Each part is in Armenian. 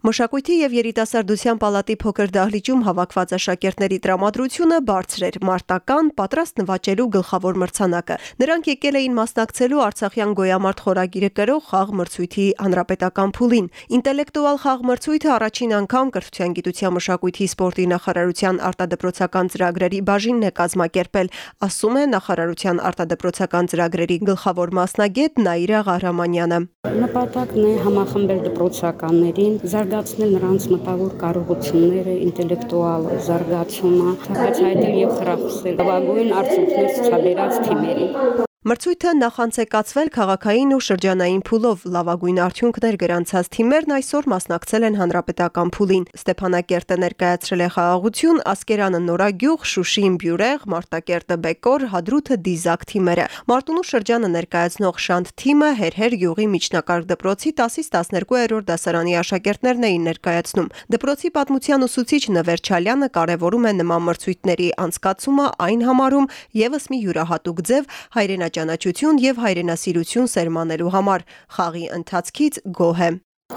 Մշակույթի եւ երիտասարդության պալատի փոքր դահլիճում հավաքված աշակերտների տրամադրությունը բարձր էր. Մարտական պատրաստ նվաճելու գլխավոր մրցանակը։ Նրանք եկել էին մասնակցելու Արցախյան գոյամարտ խորագիրը կրող խաղ մրցույթի հանրապետական փուլին։ Ինտելեկտուալ խաղ մրցույթը առաջին անգամ կրթության, գիտության, մշակույթի, սպորտի նախարարության արտադրոցական ծրագրերի բաժինն է կազմակերպել, ասում է նախարարության արտադրոցական ծրագրերի գլխավոր մասնագետ Նաիրա Ղահրամանյանը։ Նպատակն է համախմբել դպրոցականներին, զարգացնել նրանց մտավոր կարողությունները, ինտելեկտուալ զարգացումը, բացահայտել եւ խրախուսել լավագույն արդյունքներ ցուցաբերած թիմերին։ Մրցույթը նախանցեկացվել քաղաքային ու շրջանային փուլով լավագույն արդյունքներ գրանցած թիմերն այսօր մասնակցել են հանրապետական փուլին։ Ստեփանակերտը ներկայացրել է խաղաղություն, Ասկերանը նորագյուղ, Շուշին Բյուրեղ, Մարտակերտը Բեկոր, Հադրութը Դիզակ թիմերը։ Մարտունու շրջանը ներկայացնող Շանթ թիմը Հերհեր գյուղի միջնակարգ դպրոցի 10-ից 12-րդ դասարանի աշակերտներն էին ներկայացնում։ Դպրոցի պատմության ուսուցիչ Նվեր Չալյանը կարևորում է նման մրցույթների անցկացումը այն համարում եւս մի յուրահատուկ ձև հայրենա հայրենաճանաչություն եւ հայրենասիրություն սերմանելու համար։ Խաղի ընթացքից գոհ է։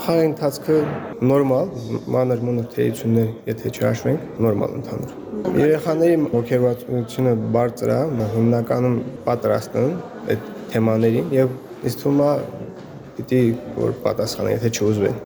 Խաղի ընթացքը նորմալ, մանր մունր թեյություններ, եթե չհաշվենք, նորմալ ընթանում։ Երեխաների ողջերվածությունը բարձր է, հիմնականում պատրաստ են այդ թեմաներին եւ ինձ թվում է պիտի որ պատասխանը, եթե չուզվեն։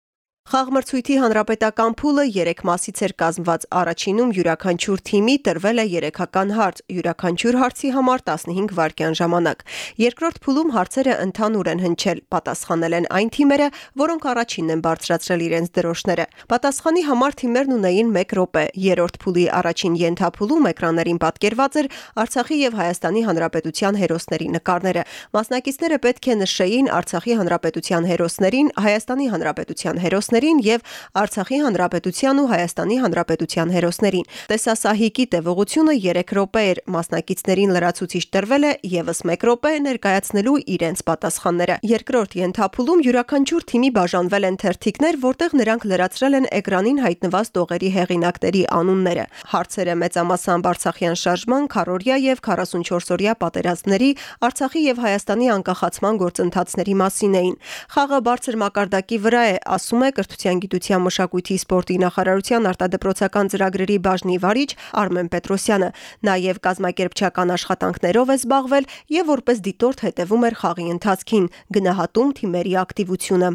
Խաղմրցույթի հանրապետական փուլը 3 մասից էր կազմված։ Առաջինում յուրաքանչյուր թիմի տրվել է 3-ական հարց, յուրաքանչյուր հարցի համար 15 վայրկյան ժամանակ։ Երկրորդ փուլում հարցերը ընդհանուր են հնչել, պատասխանել են այն թիմերը, որոնք առաջինն են բարձրացրել իրենց դրոշները։ Պատասխանի համար թիմերն ունեին 1 րոպե։ Երրորդ փուլի առաջին ենթափուլում էկրաններին պատկերված էր Արցախի եւ Հայաստանի Հանրապետության հերոսների նկարները։ Մասնակիցները պետք է նշեին Արցախի Հանրապետության հերոսներին, Հայաստանի Հանրապետության հերոսներին հերոսներին եւ Արցախի Հանրապետության ու Հայաստանի Հանրապետության հերոսներին։ Տեսասահիկի տևողությունը 3 րոպե էր։ Մասնակիցներին լրացուցիչ տրվել է եւս 1 րոպե ներկայացնելու իրենց պատասխանները։ Երկրորդ ենթափուլում յուրաքանչյուր թիմի բաժանվել են թերթիկներ, որտեղ նրանք լրացրել են էկրանին հայտնված տողերի հեղինակների անունները։ Հարցերը մեծամասամբ Արցախյան շարժման, քարորյա եւ 44-օրյա պատերազմների, Արցախի եւ Հայաստանի անկախացման գործընթացների մասին էին։ Խաղը բարձր մակարդակի վրա է, ասում է կրթության, գիտության, մշակույթի, սպորտի նախարարության արտադրոցական ծրագրերի բաժնի վարիչ Արմեն Պետրոսյանը, նաև կազմակերպչական աշխատանքներով է զբաղվել եւ որպես դիտորդ հետևում էր խաղի ընթացքին, գնահատում թիմերի ակտիվությունը։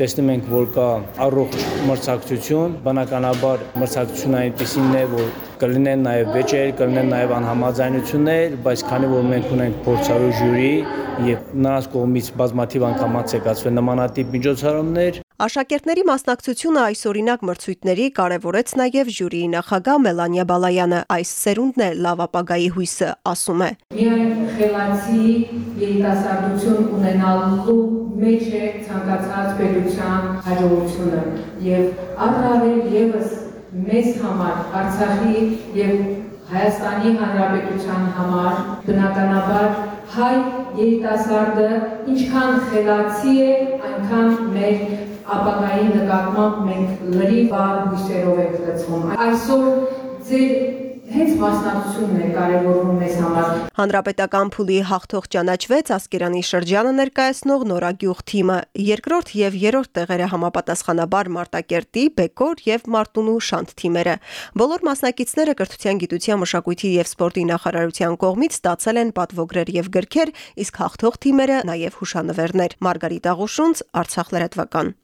Տեսնում ենք, որ կա առողջ մրցակցություն, բնականաբար մրցակցությունը այնպեսին է, որ կլինեն նաև վեճեր, կլինեն նաև անհամաձայնություններ, բայց քանի որ մենք ունենք փորձառու ժյուրի եւ նրանց կողմից բազմաթիվ անգամ անցեկացվել նմանատիպ միջոցառումներ, Աշակերտների մասնակցությունը այսօրինակ մրցույթների կարևորեց նաև ժյուրիի նախագահ Մելանիա Բալայանը։ Այս սերունդն է լավ ապագայի հույսը, ասում է։ Միայն խելացի երիտասարդություն ունենալու մեջ է ցանկացած պետության հաջողությունը եւ առավել եւս մեզ համար Արցախի եւ Հայաստանի Հանրապետության համար բնականաբար հայ երիտասարդը ինչքան խելացի է, այնքան մեր ապագայի նկատմամբ մենք լրի բար հույսերով ենք լցվում։ Այսօր ձեր հենց մասնակցությունն է կարևորում մեզ համար։ Հանրապետական փուլի հաղթող ճանաչվեց Ասկերանի շրջանը ներկայացնող Նորագյուղ թիմը։ Երկրորդ եւ երրորդ տեղերը համապատասխանաբար Մարտակերտի, Բեկոր եւ Մարտունու Շանթ թիմերը։ Բոլոր մասնակիցները կրթության, գիտության, մշակույթի եւ սպորտի նախարարության կողմից ստացել են պատվոգրեր եւ գրքեր, իսկ հաղթող թիմերը նաեւ հուշանվերներ։ Մարգարիտ Աղուշունց, Արցախ լրատվական։